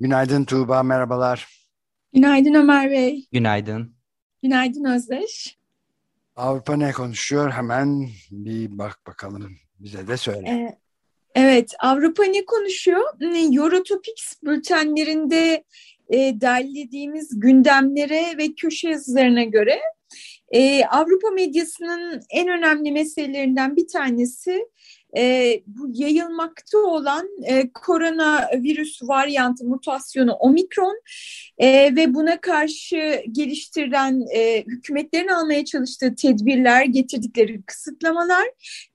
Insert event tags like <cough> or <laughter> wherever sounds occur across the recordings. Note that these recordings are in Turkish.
Günaydın Tuğba, merhabalar. Günaydın Ömer Bey. Günaydın. Günaydın Özdeş. Avrupa ne konuşuyor? Hemen bir bak bakalım. Bize de söyle. Ee, evet, Avrupa ne konuşuyor? Eurotopics bültenlerinde e, derlediğimiz gündemlere ve köşe yazılarına göre e, Avrupa medyasının en önemli meselelerinden bir tanesi e, bu yayılmakta olan e, koronavirüs varyantı mutasyonu omikron e, ve buna karşı geliştirilen e, hükümetlerin almaya çalıştığı tedbirler, getirdikleri kısıtlamalar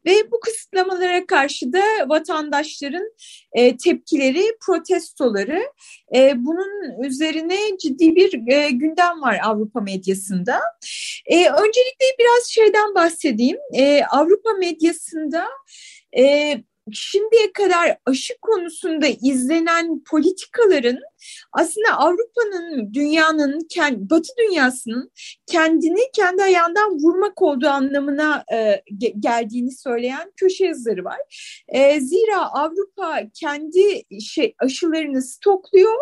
ve bu kısıtlamalara karşı da vatandaşların e, tepkileri, protestoları. E, bunun üzerine ciddi bir e, gündem var Avrupa medyasında. E, öncelikle biraz şeyden bahsedeyim. E, Avrupa medyasında e, şimdiye kadar aşı konusunda izlenen politikaların aslında Avrupa'nın, dünyanın, Batı dünyasının kendini kendi ayağından vurmak olduğu anlamına e, geldiğini söyleyen köşe yazıları var. E, zira Avrupa kendi şey aşılarını stokluyor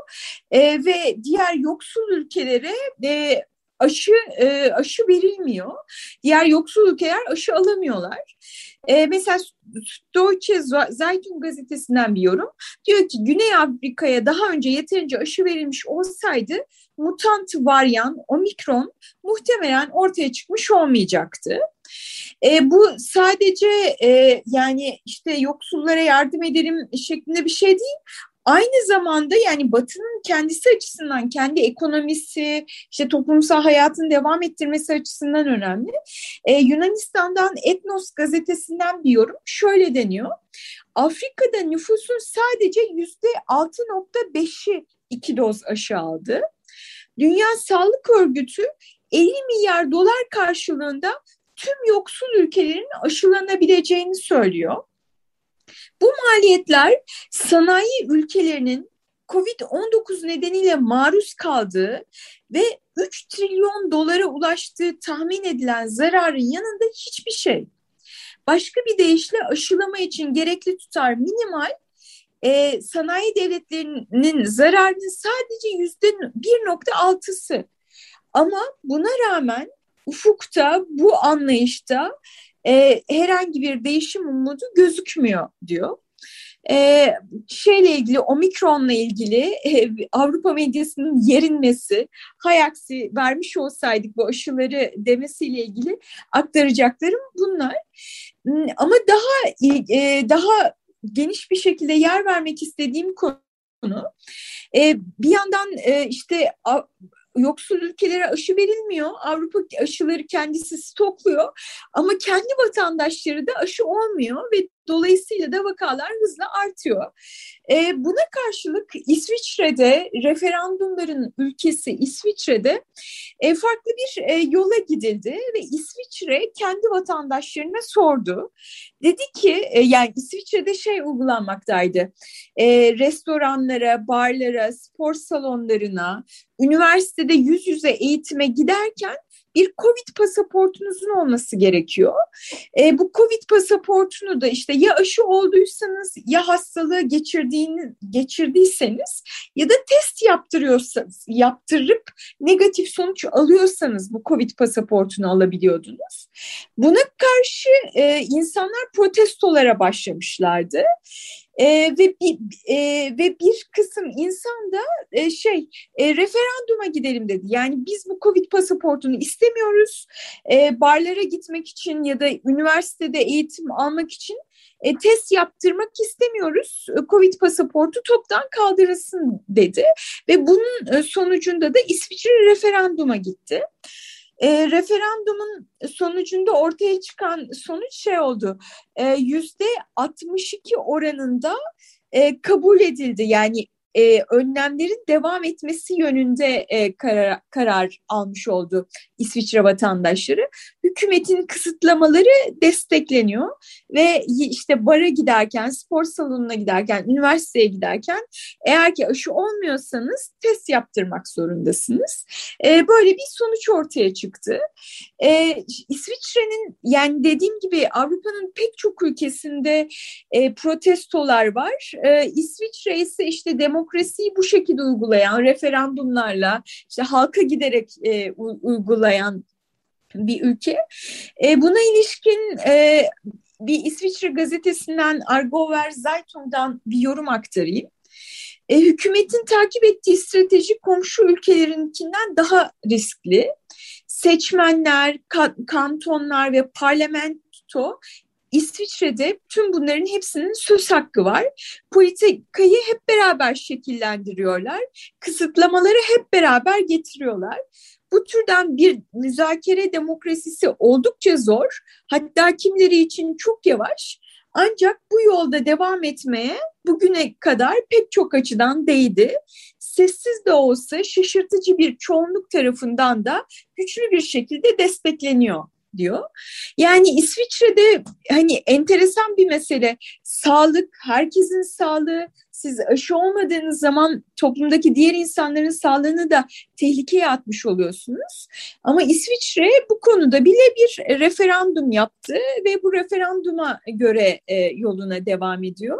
e, ve diğer yoksul ülkelere e, aşı e, aşı verilmiyor. Diğer yoksul ülkeler aşı alamıyorlar. E, mesela Deutsche Zeitung gazetesinden bir yorum. Diyor ki Güney Afrika'ya daha önce yeterince aşı verilmiş olsaydı mutant varyan omikron muhtemelen ortaya çıkmış olmayacaktı. E, bu sadece e, yani işte yoksullara yardım edelim şeklinde bir şey değil. Aynı zamanda yani Batı'nın kendisi açısından, kendi ekonomisi, işte toplumsal hayatın devam ettirmesi açısından önemli. Ee, Yunanistan'dan Etnos gazetesinden bir yorum şöyle deniyor. Afrika'da nüfusun sadece yüzde 6.5'i iki doz aşı aldı. Dünya Sağlık Örgütü 50 milyar dolar karşılığında tüm yoksul ülkelerin aşılanabileceğini söylüyor. Bu maliyetler sanayi ülkelerinin Covid-19 nedeniyle maruz kaldığı ve 3 trilyon dolara ulaştığı tahmin edilen zararın yanında hiçbir şey. Başka bir deyişle aşılama için gerekli tutar minimal, e, sanayi devletlerinin zararının sadece yüzde 1.6'sı. Ama buna rağmen ufukta, bu anlayışta e, herhangi bir değişim umudu gözükmüyor diyor. E, şeyle ilgili omikronla ilgili e, Avrupa medyasının yerinmesi hay aksi vermiş olsaydık bu aşıları demesiyle ilgili aktaracaklarım bunlar. Hmm, ama daha e, daha geniş bir şekilde yer vermek istediğim konu e, bir yandan işte yoksul ülkelere aşı verilmiyor. Avrupa aşıları kendisi stokluyor ama kendi vatandaşları da aşı olmuyor ve Dolayısıyla da vakalar hızla artıyor. E, buna karşılık İsviçre'de referandumların ülkesi İsviçre'de e, farklı bir e, yola gidildi ve İsviçre kendi vatandaşlarına sordu. Dedi ki e, yani İsviçre'de şey uygulanmaktaydı. E, restoranlara, barlara, spor salonlarına, üniversitede yüz yüze eğitime giderken bir Covid pasaportunuzun olması gerekiyor. E, bu Covid pasaportunu da işte ya aşı olduysanız ya hastalığı geçirdiğini geçirdiyseniz ya da test yaptırıyorsanız yaptırıp negatif sonuç alıyorsanız bu Covid pasaportunu alabiliyordunuz. Buna karşı e, insanlar protestolara başlamışlardı. E, ve bir e, ve bir kısım insan da e, şey e, referanduma gidelim dedi. Yani biz bu Covid pasaportunu istemiyoruz. E, barlara gitmek için ya da üniversitede eğitim almak için e, test yaptırmak istemiyoruz. E, Covid pasaportu toptan kaldırılsın dedi ve bunun e, sonucunda da İsviçre referanduma gitti. E, referandumun sonucunda ortaya çıkan sonuç şey oldu. E, yüzde 62 oranında e, kabul edildi. Yani e, önlemlerin devam etmesi yönünde e, karar, karar almış oldu İsviçre vatandaşları. Hükümetin kısıtlamaları destekleniyor ve işte bara giderken, spor salonuna giderken, üniversiteye giderken eğer ki aşı olmuyorsanız test yaptırmak zorundasınız. E, böyle bir sonuç ortaya çıktı. E, İsviçre'nin yani dediğim gibi Avrupa'nın pek çok ülkesinde e, protestolar var. E, İsviçre ise işte demokrasiyi bu şekilde uygulayan referandumlarla işte halka giderek e, uygulayan bir ülke. E, buna ilişkin e, bir İsviçre gazetesinden Argover Zeitung'dan bir yorum aktarayım. E, hükümetin takip ettiği strateji komşu ülkelerinkinden daha riskli. Seçmenler, ka kantonlar ve parlamento İsviçre'de tüm bunların hepsinin söz hakkı var. Politikayı hep beraber şekillendiriyorlar. Kısıtlamaları hep beraber getiriyorlar. Bu türden bir müzakere demokrasisi oldukça zor. Hatta kimleri için çok yavaş. Ancak bu yolda devam etmeye bugüne kadar pek çok açıdan değdi. Sessiz de olsa şaşırtıcı bir çoğunluk tarafından da güçlü bir şekilde destekleniyor diyor. Yani İsviçre'de hani enteresan bir mesele sağlık, herkesin sağlığı. Siz aşı olmadığınız zaman toplumdaki diğer insanların sağlığını da tehlikeye atmış oluyorsunuz. Ama İsviçre bu konuda bile bir referandum yaptı ve bu referanduma göre e, yoluna devam ediyor.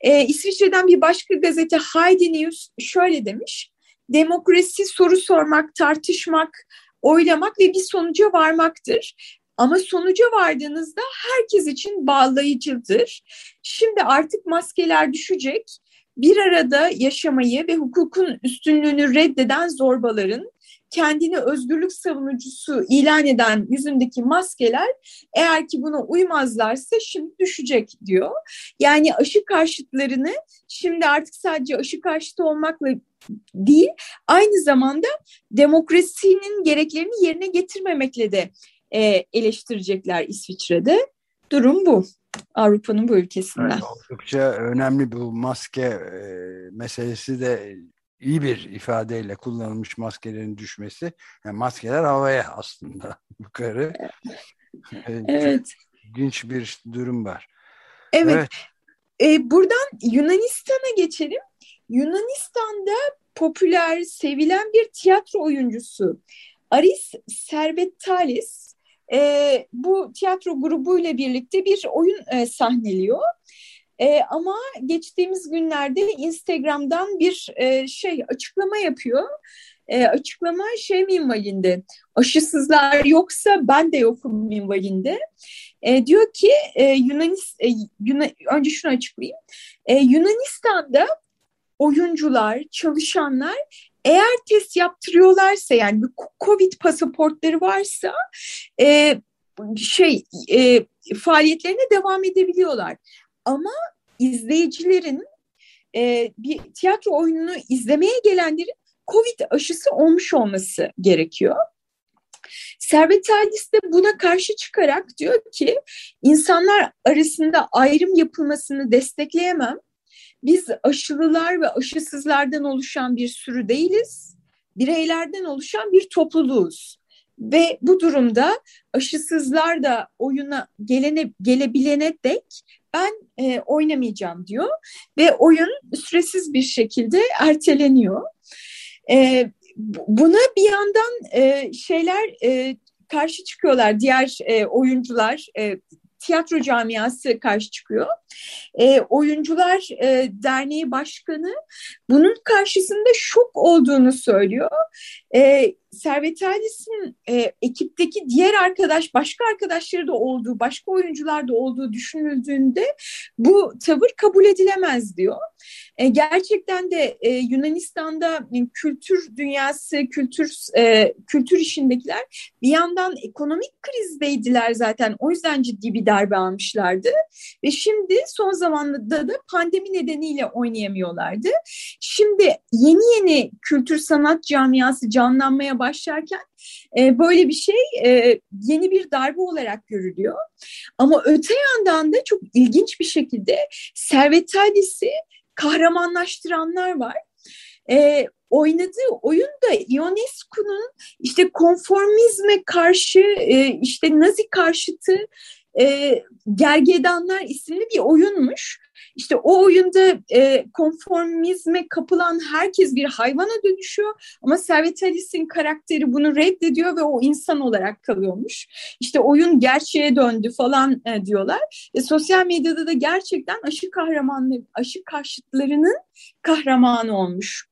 E, İsviçre'den bir başka gazete Heidi News şöyle demiş. Demokrasi soru sormak, tartışmak, oylamak ve bir sonuca varmaktır. Ama sonuca vardığınızda herkes için bağlayıcıdır. Şimdi artık maskeler düşecek. Bir arada yaşamayı ve hukukun üstünlüğünü reddeden zorbaların kendini özgürlük savunucusu ilan eden yüzündeki maskeler eğer ki buna uymazlarsa şimdi düşecek diyor. Yani aşı karşıtlarını şimdi artık sadece aşı karşıtı olmakla değil aynı zamanda demokrasinin gereklerini yerine getirmemekle de e, eleştirecekler İsviçre'de. Durum bu. Avrupa'nın bu ülkesinde. Evet, oldukça önemli bu maske e, meselesi de iyi bir ifadeyle kullanılmış maskelerin düşmesi. Yani maskeler havaya aslında <laughs> yukarı. Evet. evet. İlginç bir durum var. Evet. evet. E, buradan Yunanistan'a geçelim. Yunanistan'da popüler, sevilen bir tiyatro oyuncusu Aris Servetalis e, bu tiyatro grubuyla birlikte bir oyun e, sahneliyor. E, ama geçtiğimiz günlerde Instagram'dan bir e, şey açıklama yapıyor. E, açıklama şey minvalinde, aşısızlar yoksa ben de yokum minvalinde. E, diyor ki e, Yunanis, e, Yunan, önce şunu açıklayayım. E, Yunanistan'da oyuncular, çalışanlar eğer test yaptırıyorlarsa yani bir Covid pasaportları varsa e, şey e, faaliyetlerine devam edebiliyorlar. Ama izleyicilerin e, bir tiyatro oyununu izlemeye gelenlerin Covid aşısı olmuş olması gerekiyor. Servet Alis de buna karşı çıkarak diyor ki insanlar arasında ayrım yapılmasını destekleyemem. Biz aşılılar ve aşısızlardan oluşan bir sürü değiliz. Bireylerden oluşan bir topluluğuz. Ve bu durumda aşısızlar da oyuna gelene, gelebilene dek ben e, oynamayacağım diyor. Ve oyun süresiz bir şekilde erteleniyor. E, buna bir yandan e, şeyler e, karşı çıkıyorlar. Diğer e, oyuncular, e, tiyatro camiası karşı çıkıyor. E, Oyuncular e, Derneği Başkanı bunun karşısında şok olduğunu söylüyor. E, Servet Alis'in e, ekipteki diğer arkadaş, başka arkadaşları da olduğu, başka oyuncular da olduğu düşünüldüğünde bu tavır kabul edilemez diyor. E, gerçekten de e, Yunanistan'da e, kültür dünyası, kültür e, kültür işindekiler bir yandan ekonomik krizdeydiler zaten. O yüzden ciddi bir darbe almışlardı. Ve şimdi son zamanda da pandemi nedeniyle oynayamıyorlardı. Şimdi yeni yeni kültür sanat camiası canlanmaya başlarken e, böyle bir şey e, yeni bir darbe olarak görülüyor. Ama öte yandan da çok ilginç bir şekilde Servet Tadis'i kahramanlaştıranlar var. E, oynadığı oyun da Ionescu'nun işte konformizme karşı e, işte Nazi karşıtı e, Gergedanlar isimli bir oyunmuş. İşte o oyunda e, konformizme kapılan herkes bir hayvana dönüşüyor ama Servet Alice'in karakteri bunu reddediyor ve o insan olarak kalıyormuş. İşte oyun gerçeğe döndü falan e, diyorlar. E, sosyal medyada da gerçekten aşı kahramanları, aşı karşıtlarının kahramanı olmuş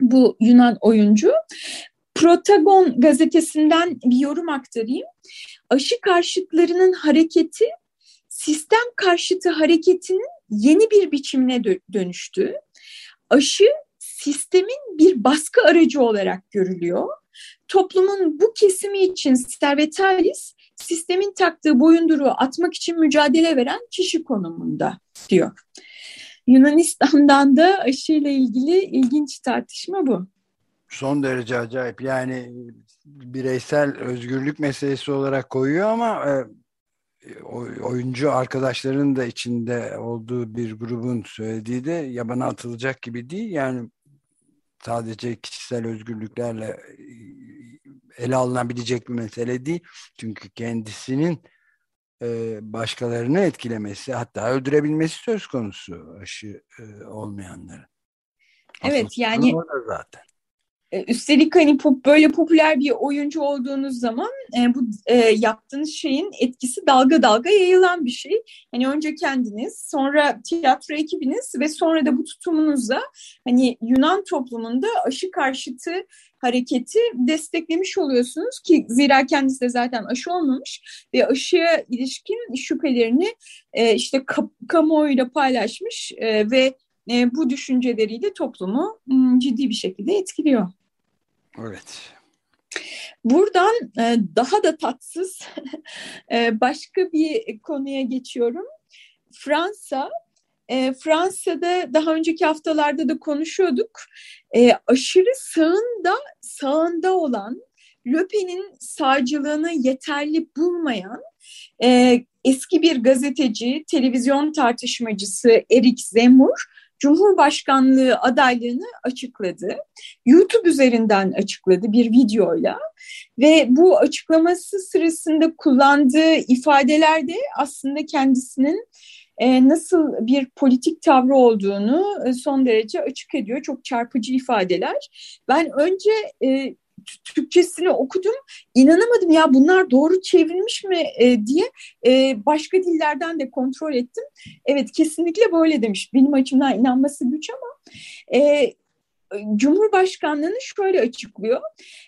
bu Yunan oyuncu. Protagon gazetesinden bir yorum aktarayım. Aşı karşıtlarının hareketi sistem karşıtı hareketinin yeni bir biçimine dönüştü. Aşı sistemin bir baskı aracı olarak görülüyor. Toplumun bu kesimi için Servetalis sistemin taktığı boyunduruğu atmak için mücadele veren kişi konumunda diyor. Yunanistan'dan da aşıyla ilgili ilginç tartışma bu. Son derece acayip. Yani bireysel özgürlük meselesi olarak koyuyor ama e, oyuncu arkadaşların da içinde olduğu bir grubun söylediği de yabana atılacak gibi değil. Yani sadece kişisel özgürlüklerle e, ele alınabilecek bir mesele değil. Çünkü kendisinin e, başkalarını etkilemesi hatta öldürebilmesi söz konusu aşı e, olmayanları. Evet Asıl yani zaten. E, üstelik hani pop, böyle popüler bir oyuncu olduğunuz zaman e, bu e, yaptığınız şeyin etkisi dalga dalga yayılan bir şey. Hani önce kendiniz, sonra tiyatro ekibiniz ve sonra da bu tutumunuzla hani Yunan toplumunda aşı karşıtı hareketi desteklemiş oluyorsunuz ki zira kendisi de zaten aşı olmamış ve aşıya ilişkin şüphelerini işte kamuoyuyla paylaşmış ve e, bu düşünceleriyle toplumu ciddi bir şekilde etkiliyor. Evet. Buradan e, daha da tatsız <laughs> e, başka bir konuya geçiyorum. Fransa, e, Fransa'da daha önceki haftalarda da konuşuyorduk. Aşırı sağında sağında olan Le Pen'in sağcılığını yeterli bulmayan eski bir gazeteci, televizyon tartışmacısı Erik Zemmour Cumhurbaşkanlığı adaylığını açıkladı. YouTube üzerinden açıkladı bir videoyla ve bu açıklaması sırasında kullandığı ifadeler de aslında kendisinin e, nasıl bir politik tavrı olduğunu e, son derece açık ediyor. Çok çarpıcı ifadeler. Ben önce e, Türkçesini okudum. İnanamadım ya bunlar doğru çevrilmiş mi e, diye e, başka dillerden de kontrol ettim. Evet kesinlikle böyle demiş. Benim açımdan inanması güç ama e, Cumhurbaşkanlığını şöyle açıklıyor.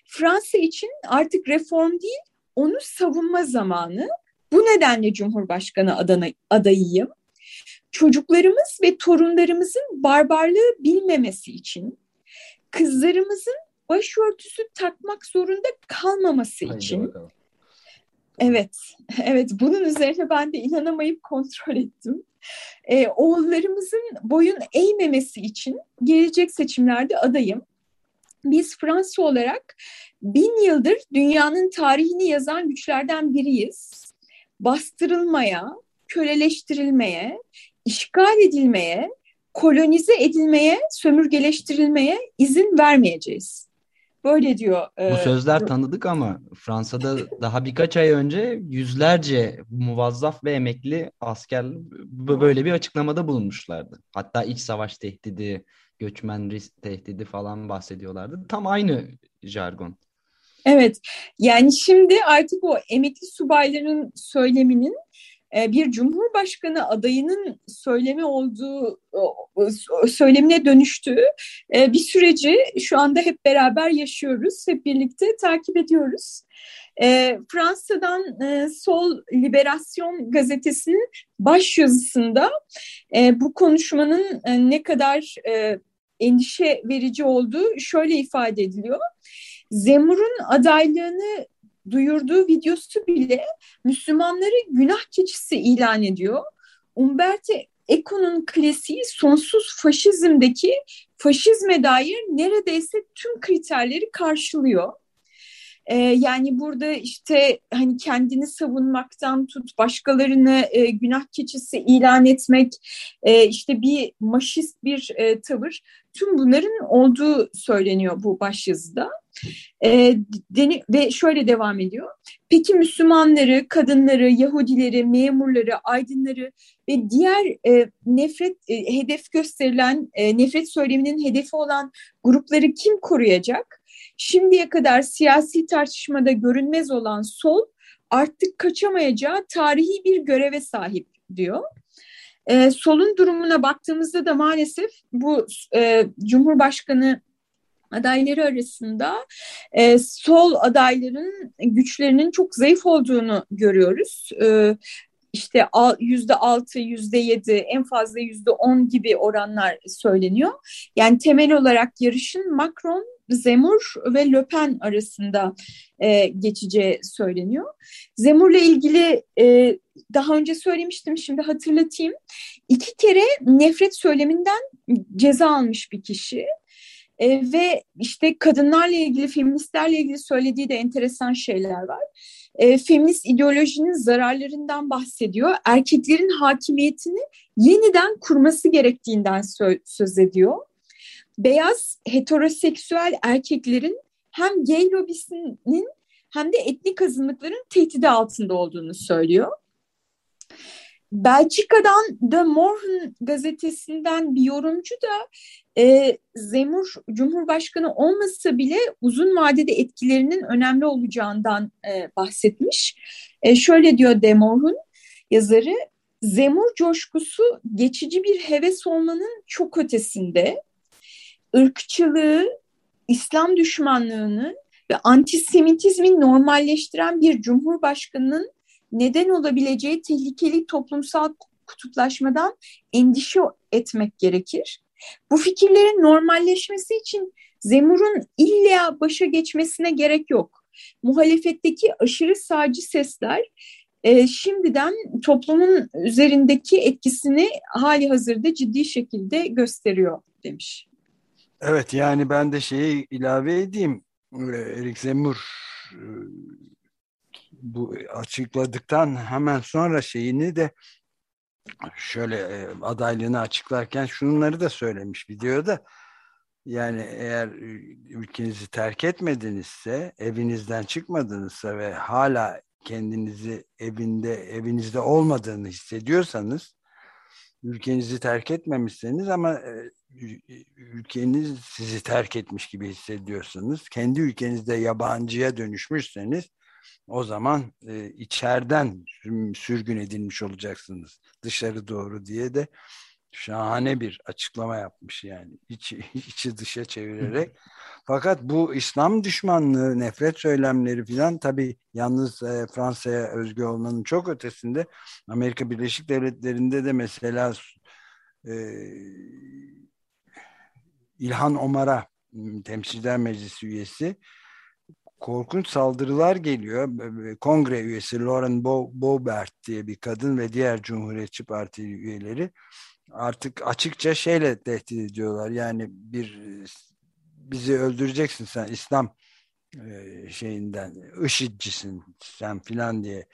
Fransa için artık reform değil onu savunma zamanı. Bu nedenle Cumhurbaşkanı adana, adayıyım. Çocuklarımız ve torunlarımızın barbarlığı bilmemesi için, kızlarımızın başörtüsü takmak zorunda kalmaması Haydi için. Bakalım. Evet, <laughs> evet bunun üzerine ben de inanamayıp kontrol ettim. Ee, oğullarımızın boyun eğmemesi için gelecek seçimlerde adayım. Biz Fransa olarak bin yıldır dünyanın tarihini yazan güçlerden biriyiz. Bastırılmaya, köleleştirilmeye, işgal edilmeye, kolonize edilmeye, sömürgeleştirilmeye izin vermeyeceğiz. Böyle diyor. Bu e, sözler tanıdık ama Fransa'da daha birkaç ay önce yüzlerce muvazzaf ve emekli asker böyle bir açıklamada bulunmuşlardı. Hatta iç savaş tehdidi, göçmen risk tehdidi falan bahsediyorlardı. Tam aynı jargon. Evet yani şimdi artık o emekli subayların söyleminin bir cumhurbaşkanı adayının söylemi olduğu söylemine dönüştüğü e, bir süreci şu anda hep beraber yaşıyoruz, hep birlikte takip ediyoruz. E, Fransa'dan Sol Liberasyon gazetesinin baş yazısında bu konuşmanın ne kadar endişe verici olduğu şöyle ifade ediliyor. Zemur'un adaylığını duyurduğu videosu bile Müslümanları günah keçisi ilan ediyor. Umberto Eco'nun klasiği sonsuz faşizmdeki faşizme dair neredeyse tüm kriterleri karşılıyor. E, yani burada işte hani kendini savunmaktan tut başkalarını e, günah keçisi ilan etmek e, işte bir maşist bir e, tavır tüm bunların olduğu söyleniyor bu başyazıda. E, deni, ve şöyle devam ediyor. Peki Müslümanları, kadınları, Yahudileri, memurları, aydınları ve diğer e, nefret e, hedef gösterilen e, nefret söyleminin hedefi olan grupları kim koruyacak? Şimdiye kadar siyasi tartışmada görünmez olan sol artık kaçamayacağı tarihi bir göreve sahip diyor. E, solun durumuna baktığımızda da maalesef bu e, Cumhurbaşkanı adayları arasında e, sol adayların güçlerinin çok zayıf olduğunu görüyoruz. E, işte yüzde altı, yüzde yedi, en fazla yüzde on gibi oranlar söyleniyor. Yani temel olarak yarışın Macron, Zemur ve Le Pen arasında e, geçeceği söyleniyor. Zemur'la ilgili e, daha önce söylemiştim, şimdi hatırlatayım. İki kere nefret söyleminden ceza almış bir kişi. E, ve işte kadınlarla ilgili, feministlerle ilgili söylediği de enteresan şeyler var. E, feminist ideolojinin zararlarından bahsediyor. Erkeklerin hakimiyetini yeniden kurması gerektiğinden sö- söz ediyor. Beyaz heteroseksüel erkeklerin hem gay lobisinin hem de etnik azınlıkların tehdidi altında olduğunu söylüyor. Belçika'dan The Morgen gazetesinden bir yorumcu da e, Zemur Cumhurbaşkanı olmasa bile uzun vadede etkilerinin önemli olacağından e, bahsetmiş. E, şöyle diyor De Morgen yazarı, Zemur coşkusu geçici bir heves olmanın çok ötesinde. Irkçılığı, İslam düşmanlığını ve antisemitizmi normalleştiren bir cumhurbaşkanının neden olabileceği tehlikeli toplumsal kutuplaşmadan endişe etmek gerekir. Bu fikirlerin normalleşmesi için Zemur'un illa başa geçmesine gerek yok. Muhalefetteki aşırı sağcı sesler e, şimdiden toplumun üzerindeki etkisini hali hazırda ciddi şekilde gösteriyor demiş. Evet yani ben de şeyi ilave edeyim. Erik Zemur e, bu açıkladıktan hemen sonra şeyini de şöyle e, adaylığını açıklarken şunları da söylemiş videoda. Yani eğer ülkenizi terk etmedinizse, evinizden çıkmadınızsa ve hala kendinizi evinde evinizde olmadığını hissediyorsanız, ülkenizi terk etmemişseniz ama e, ülkeniz sizi terk etmiş gibi hissediyorsanız, kendi ülkenizde yabancıya dönüşmüşseniz o zaman e, içeriden sürgün edilmiş olacaksınız dışarı doğru diye de şahane bir açıklama yapmış yani içi, <laughs> içi dışa çevirerek. Fakat bu İslam düşmanlığı, nefret söylemleri filan tabii yalnız e, Fransa'ya özgü olmanın çok ötesinde Amerika Birleşik Devletleri'nde de mesela e, İlhan Omar'a Temsilciler Meclisi üyesi korkunç saldırılar geliyor. Kongre üyesi Lauren Boebert diye bir kadın ve diğer Cumhuriyetçi Parti üyeleri artık açıkça şeyle tehdit ediyorlar. Yani bir bizi öldüreceksin sen İslam e, şeyinden IŞİD'cisin sen filan diye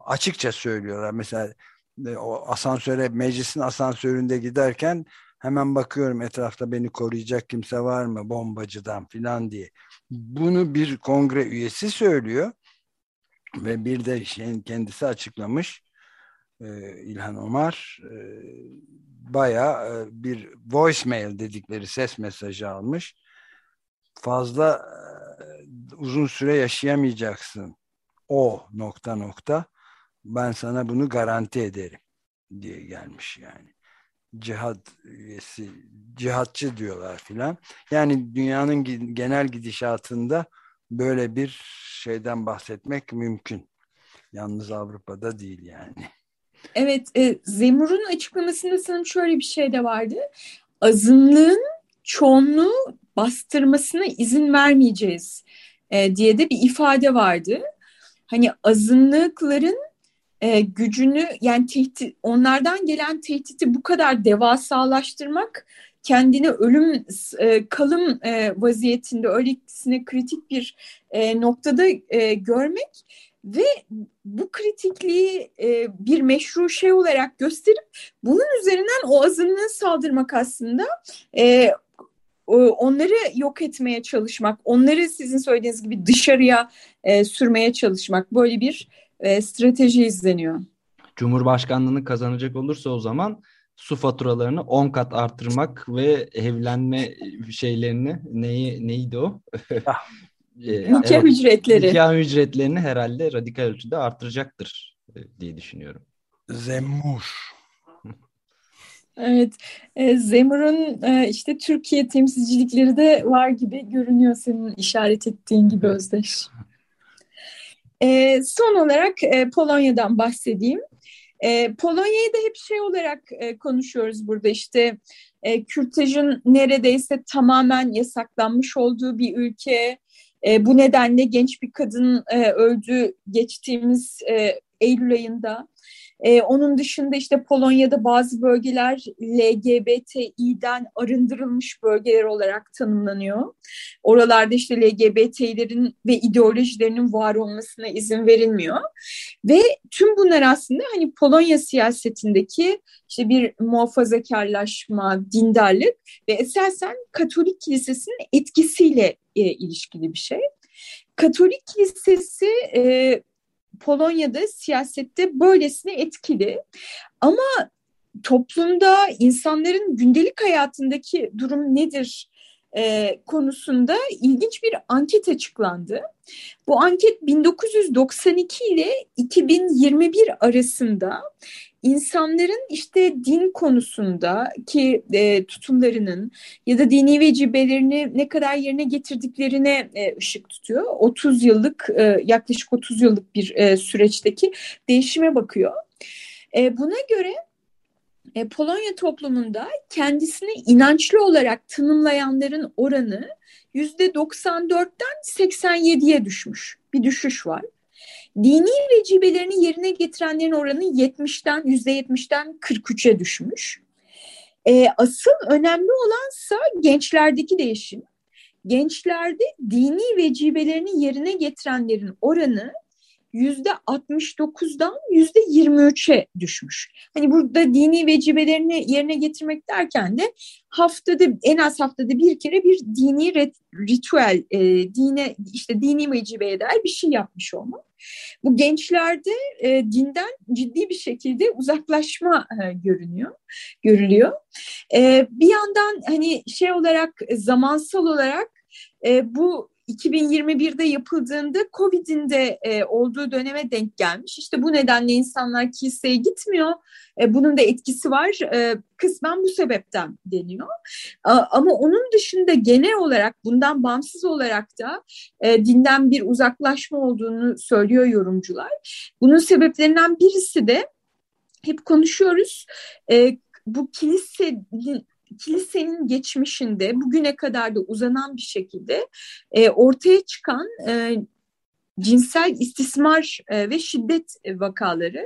açıkça söylüyorlar. Mesela e, o asansöre meclisin asansöründe giderken hemen bakıyorum etrafta beni koruyacak kimse var mı bombacıdan filan diye. Bunu bir kongre üyesi söylüyor ve bir de şeyin kendisi açıklamış e, İlhan Omar e, baya e, bir voicemail dedikleri ses mesajı almış. Fazla uzun süre yaşayamayacaksın. O nokta nokta. Ben sana bunu garanti ederim diye gelmiş yani cihat üyesi, cihatçı diyorlar filan. Yani dünyanın genel gidişatında böyle bir şeyden bahsetmek mümkün. Yalnız Avrupa'da değil yani. Evet, e, Zemur'un açıklamasında sanırım şöyle bir şey de vardı. Azınlığın çoğunluğu bastırmasına izin vermeyeceğiz e, diye de bir ifade vardı. Hani azınlıkların e, gücünü yani tehdit onlardan gelen tehditi bu kadar devasalaştırmak kendini ölüm e, kalım e, vaziyetinde öylesine kritik bir e, noktada e, görmek ve bu kritikliği e, bir meşru şey olarak gösterip bunun üzerinden o azınlığı saldırmak aslında e, onları yok etmeye çalışmak, onları sizin söylediğiniz gibi dışarıya e, sürmeye çalışmak böyle bir e, strateji izleniyor. Cumhurbaşkanlığını kazanacak olursa o zaman su faturalarını 10 kat artırmak ve evlenme şeylerini neyi neydi o? Ah. <laughs> e, nikah evet, ücretleri. Nikah ücretlerini herhalde radikal ölçüde artıracaktır e, diye düşünüyorum. Zemmur. Evet, e, Zemur'un e, işte Türkiye temsilcilikleri de var gibi görünüyor senin işaret ettiğin gibi Özdeş. E, son olarak e, Polonya'dan bahsedeyim. E, Polonya'yı da hep şey olarak e, konuşuyoruz burada işte e, kürtajın neredeyse tamamen yasaklanmış olduğu bir ülke. E, bu nedenle genç bir kadın e, öldü geçtiğimiz e, Eylül ayında. Ee, onun dışında işte Polonya'da bazı bölgeler LGBTİ'den arındırılmış bölgeler olarak tanımlanıyor. Oralarda işte LGBT'lerin ve ideolojilerinin var olmasına izin verilmiyor. Ve tüm bunlar aslında hani Polonya siyasetindeki işte bir muhafazakarlaşma, dindarlık ve esasen Katolik Kilisesi'nin etkisiyle e, ilişkili bir şey. Katolik Kilisesi e, Polonya'da siyasette böylesine etkili. Ama toplumda insanların gündelik hayatındaki durum nedir e, konusunda ilginç bir anket açıklandı. Bu anket 1992 ile 2021 arasında insanların işte din konusunda ki e, tutumlarının ya da dini vecibelerini ne kadar yerine getirdiklerine e, ışık tutuyor. 30 yıllık e, yaklaşık 30 yıllık bir e, süreçteki değişime bakıyor. E, buna göre e, Polonya toplumunda kendisini inançlı olarak tanımlayanların oranı yüzde 94'ten 87'ye düşmüş. Bir düşüş var. Dini vecibelerini yerine getirenlerin oranı 70'ten %70'ten 43'e düşmüş. E, asıl önemli olansa gençlerdeki değişim. Gençlerde dini vecibelerini yerine getirenlerin oranı yüzde 69'dan yüzde 23'e düşmüş. Hani burada dini vecibelerini yerine getirmek derken de haftada en az haftada bir kere bir dini ritüel, e, dine işte dini vecibeye dair bir şey yapmış olmak. Bu gençlerde e, dinden ciddi bir şekilde uzaklaşma e, görünüyor, görülüyor. E, bir yandan hani şey olarak zamansal olarak e, bu 2021'de yapıldığında Covid'in de e, olduğu döneme denk gelmiş. İşte bu nedenle insanlar kiliseye gitmiyor. E, bunun da etkisi var. E, kısmen bu sebepten deniyor. A, ama onun dışında genel olarak bundan bağımsız olarak da e, dinden bir uzaklaşma olduğunu söylüyor yorumcular. Bunun sebeplerinden birisi de hep konuşuyoruz. E, bu kilisenin kilisenin geçmişinde bugüne kadar da uzanan bir şekilde e, ortaya çıkan e, cinsel istismar e, ve şiddet vakaları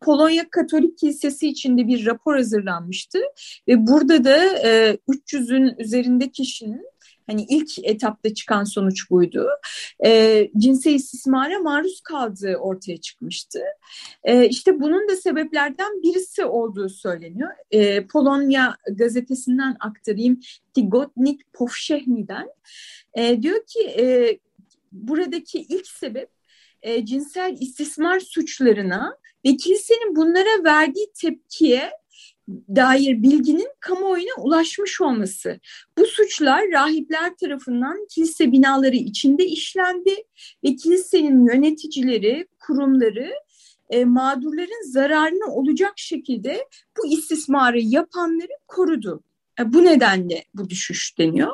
Polonya Katolik Kilisesi içinde bir rapor hazırlanmıştı ve burada da e, 300'ün üzerinde kişinin Hani ilk etapta çıkan sonuç buydu. E, cinsel istismara maruz kaldığı ortaya çıkmıştı. E, işte bunun da sebeplerden birisi olduğu söyleniyor. E, Polonya gazetesinden aktarayım. Tigotnik Powszechny'den. E, diyor ki e, buradaki ilk sebep e, cinsel istismar suçlarına ve kilisenin bunlara verdiği tepkiye dair bilginin kamuoyuna ulaşmış olması. Bu suçlar rahipler tarafından kilise binaları içinde işlendi ve kilisenin yöneticileri, kurumları e, mağdurların zararına olacak şekilde bu istismarı yapanları korudu. E, bu nedenle bu düşüş deniyor.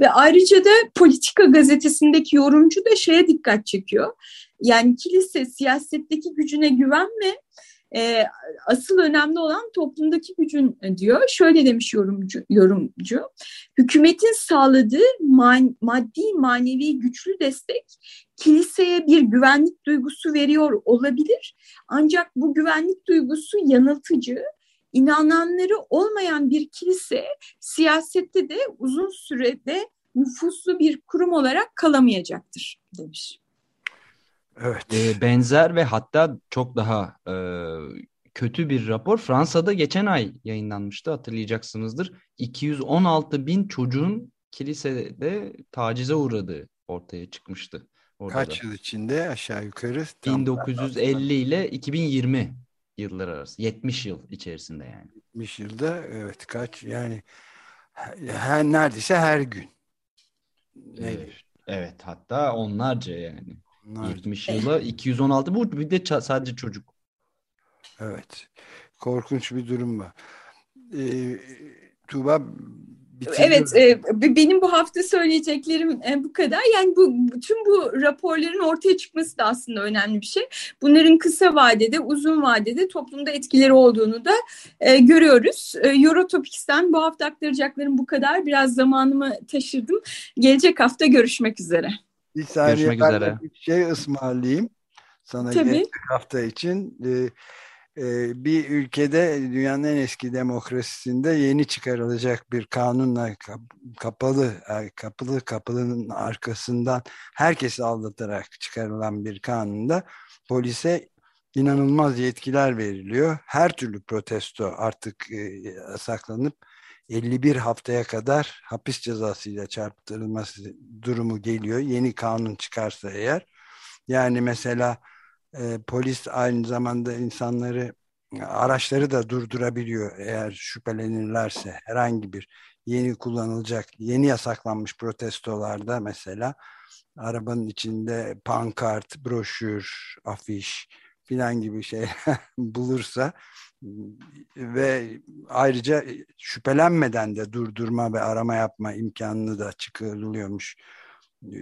Ve ayrıca da Politika gazetesindeki yorumcu da şeye dikkat çekiyor. Yani kilise siyasetteki gücüne güvenme, e, asıl önemli olan toplumdaki gücün e, diyor. Şöyle demiş yorumcu, yorumcu hükümetin sağladığı man, maddi manevi güçlü destek kiliseye bir güvenlik duygusu veriyor olabilir. Ancak bu güvenlik duygusu yanıltıcı inananları olmayan bir kilise siyasette de uzun sürede nüfuslu bir kurum olarak kalamayacaktır demiş. Evet. E, benzer ve hatta çok daha e, kötü bir rapor Fransa'da geçen ay yayınlanmıştı hatırlayacaksınızdır. 216 bin çocuğun kilisede tacize uğradığı ortaya çıkmıştı. Orada Kaç da. yıl içinde aşağı yukarı? 1950 ile 2020 yıllar arası. 70 yıl içerisinde yani. 70 yılda evet kaç yani her, neredeyse her gün. Evet, evet hatta onlarca yani. Onlarca. 70 yıla 216 bu bir de sadece çocuk. Evet. Korkunç bir durum var. Ee, Tuğba Evet, e, benim bu hafta söyleyeceklerim e, bu kadar. Yani bu bütün bu raporların ortaya çıkması da aslında önemli bir şey. Bunların kısa vadede, uzun vadede toplumda etkileri olduğunu da e, görüyoruz. E, Eurotopics'ten bu hafta aktaracaklarım bu kadar. Biraz zamanımı taşırdım. Gelecek hafta görüşmek üzere. Bir saniye görüşmek üzere. bir şey ısmarlayayım sana gelecek hafta için. E, ee, bir ülkede dünyanın en eski demokrasisinde yeni çıkarılacak bir kanunla kapalı e, kapalı kapının arkasından herkesi aldatarak çıkarılan bir kanunda polise inanılmaz yetkiler veriliyor. Her türlü protesto artık e, yasaklanıp 51 haftaya kadar hapis cezasıyla çarptırılması durumu geliyor. Yeni kanun çıkarsa eğer. Yani mesela e, polis aynı zamanda insanları araçları da durdurabiliyor eğer şüphelenirlerse herhangi bir yeni kullanılacak yeni yasaklanmış protestolarda mesela arabanın içinde pankart, broşür, afiş filan gibi şey <laughs> bulursa ve ayrıca şüphelenmeden de durdurma ve arama yapma imkanını da çıkarılıyormuş e,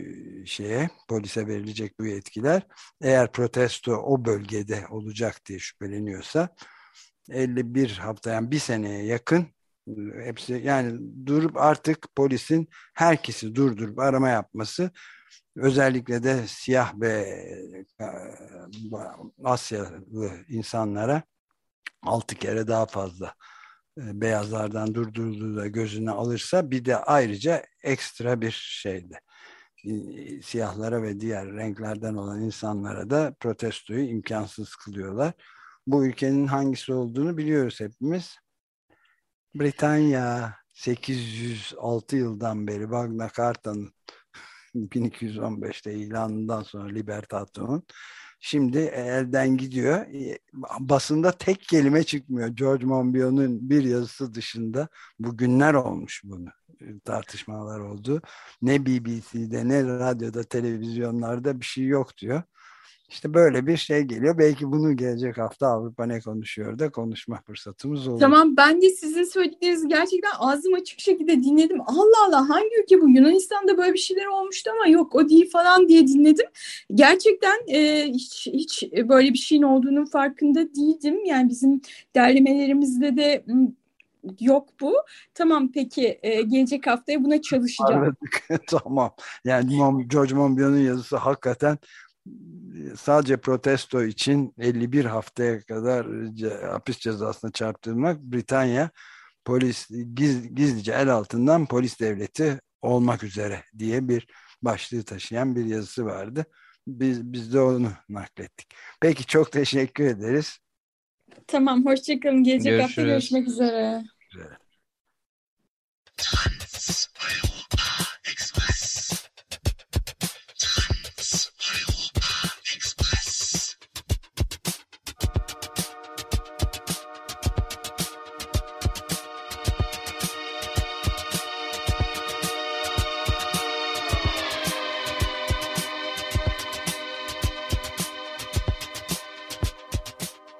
şeye polise verilecek bu yetkiler. Eğer protesto o bölgede olacak diye şüpheleniyorsa 51 hafta yani bir seneye yakın e, hepsi yani durup artık polisin herkesi durdurup arama yapması özellikle de siyah ve e, Asyalı insanlara altı kere daha fazla beyazlardan durdurduğu da gözüne alırsa bir de ayrıca ekstra bir şeydi siyahlara ve diğer renklerden olan insanlara da protestoyu imkansız kılıyorlar. Bu ülkenin hangisi olduğunu biliyoruz hepimiz. Britanya 806 yıldan beri Magna Carta'nın <laughs> 1215'te ilanından sonra Libertatum'un şimdi elden gidiyor. Basında tek kelime çıkmıyor. George Monbiot'un bir yazısı dışında bu günler olmuş bunu tartışmalar oldu. Ne BBC'de ne radyoda televizyonlarda bir şey yok diyor. İşte böyle bir şey geliyor. Belki bunu gelecek hafta Avrupa ne konuşuyor da konuşma fırsatımız olur. Tamam ben de sizin söylediklerinizi gerçekten ağzım açık şekilde dinledim. Allah Allah hangi ülke bu? Yunanistan'da böyle bir şeyler olmuştu ama yok o değil falan diye dinledim. Gerçekten e, hiç, hiç böyle bir şeyin olduğunun farkında değildim. Yani bizim derlemelerimizde de yok bu. Tamam peki e, gelecek haftaya buna çalışacağım. <laughs> Tamam. Yani George Monbiot'un yazısı hakikaten sadece protesto için 51 haftaya kadar hapis cezasına çarptırmak Britanya polis giz, gizlice el altından polis devleti olmak üzere diye bir başlığı taşıyan bir yazısı vardı. Biz, biz de onu naklettik. Peki çok teşekkür ederiz. Tamam hoşçakalın. Gelecek Görüşürüz. hafta görüşmek üzere. üzere.